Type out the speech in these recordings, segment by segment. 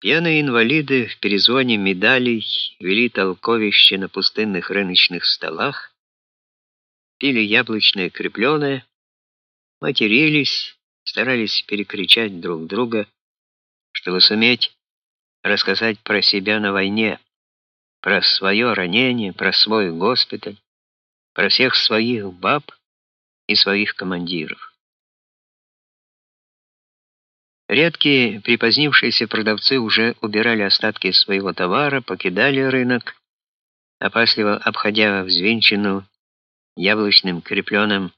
Пьяные инвалиды в перезвоне медалей вели толковище на пустынных рыночных столах, пили яблочное крепленое, матерились, старались перекричать друг друга, чтобы суметь рассказать про себя на войне, про свое ранение, про свой госпиталь, про всех своих баб и своих командиров. Редкие припозднившиеся продавцы уже убирали остатки своего товара, покидали рынок, опасливо обходя взвинченную яблочным крепленым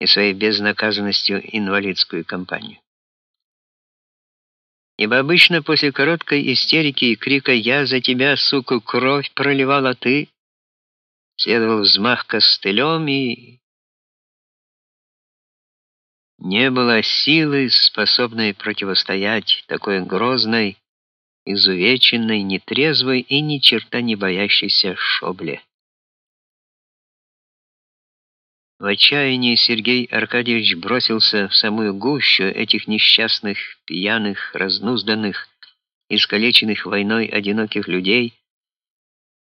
и своей безнаказанностью инвалидскую компанию. Ибо обычно после короткой истерики и крика «Я за тебя, сука, кровь а ты...» следовал взмах костылем и не было силы, способной противостоять такой грозной, изувеченной, нетрезвой и ни черта не боящейся шобле. В отчаянии Сергей Аркадьевич бросился в самую гущу этих несчастных, пьяных, разнузданных, искалеченных войной одиноких людей,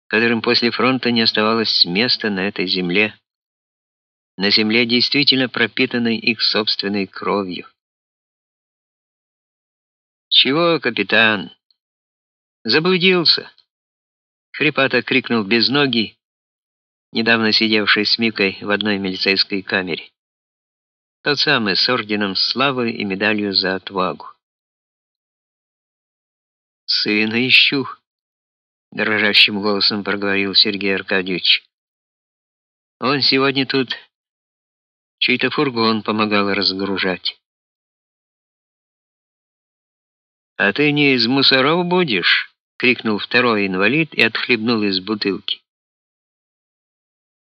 которым после фронта не оставалось места на этой земле на земле, действительно пропитанной их собственной кровью. «Чего, капитан?» «Заблудился!» Хрипато крикнул безногий, недавно сидевший с Микой в одной милицейской камере. Тот самый с орденом славы и медалью за отвагу. «Сына ищу», — дрожащим голосом проговорил Сергей Аркадьевич. «Он сегодня тут Чей-то фургон помогал разгружать. «А ты не из мусоров будешь?» — крикнул второй инвалид и отхлебнул из бутылки.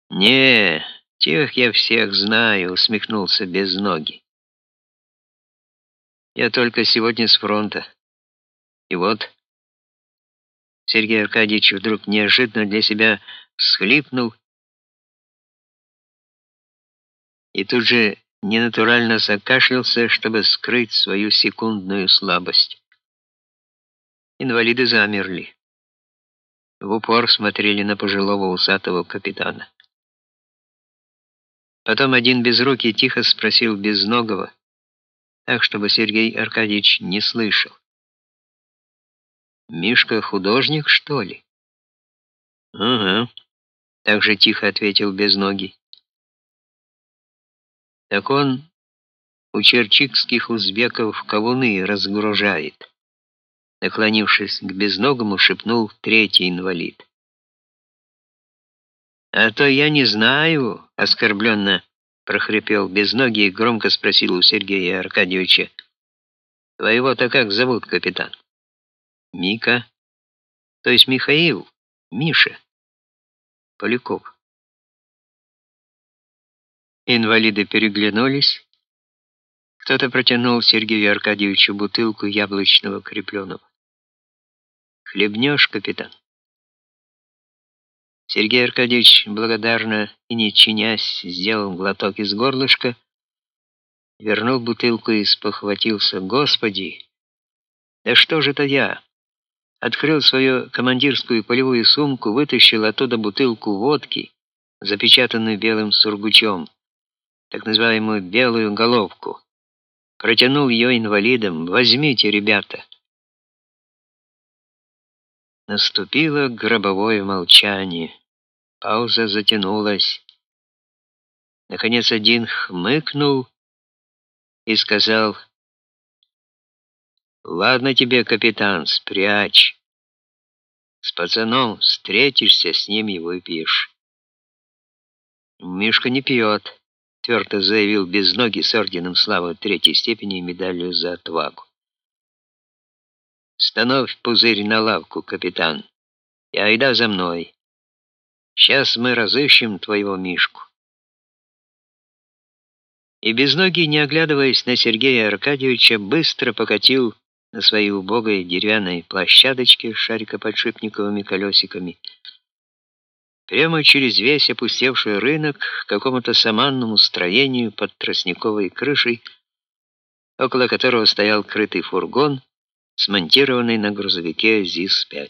«Не, тех я всех знаю», — усмехнулся без ноги. «Я только сегодня с фронта. И вот...» Сергей Аркадьевич вдруг неожиданно для себя всхлипнул и тут же ненатурально закашлялся, чтобы скрыть свою секундную слабость. Инвалиды замерли. В упор смотрели на пожилого усатого капитана. Потом один безрукий тихо спросил безногого, так, чтобы Сергей Аркадьевич не слышал. «Мишка художник, что ли?» «Ага», — так же тихо ответил безногий. Так он у черчикских узбеков кавуны разгружает. Наклонившись к безногому, шепнул третий инвалид. «А то я не знаю», — оскорбленно прохрипел безногий и громко спросил у Сергея Аркадьевича. «Твоего-то как зовут, капитан?» «Мика». «То есть Михаил, Миша». «Поляков». Инвалиды переглянулись. Кто-то протянул Сергею Аркадьевичу бутылку яблочного крепленого. «Хлебнешь, капитан?» Сергей Аркадьевич благодарно и не чинясь сделал глоток из горлышка, вернул бутылку и спохватился. «Господи! Да что же это я?» Открыл свою командирскую полевую сумку, вытащил оттуда бутылку водки, запечатанную белым сургучом так называемую белую головку. Протянул ее инвалидам. «Возьмите, ребята!» Наступило гробовое молчание. Пауза затянулась. Наконец один хмыкнул и сказал, «Ладно тебе, капитан, спрячь. С пацаном встретишься, с ним и выпьешь». Мишка не пьет твердо заявил Безногий с орденом славы третьей степени и медалью за отвагу. «Становь пузырь на лавку, капитан, и айда за мной. Сейчас мы разыщем твоего Мишку». И Безногий, не оглядываясь на Сергея Аркадьевича, быстро покатил на своей убогой деревянной площадочке с шарикоподшипниковыми колесиками, прямо через весь опустевший рынок к какому-то саманному строению под тростниковой крышей, около которого стоял крытый фургон смонтированный на грузовике ЗИС-5.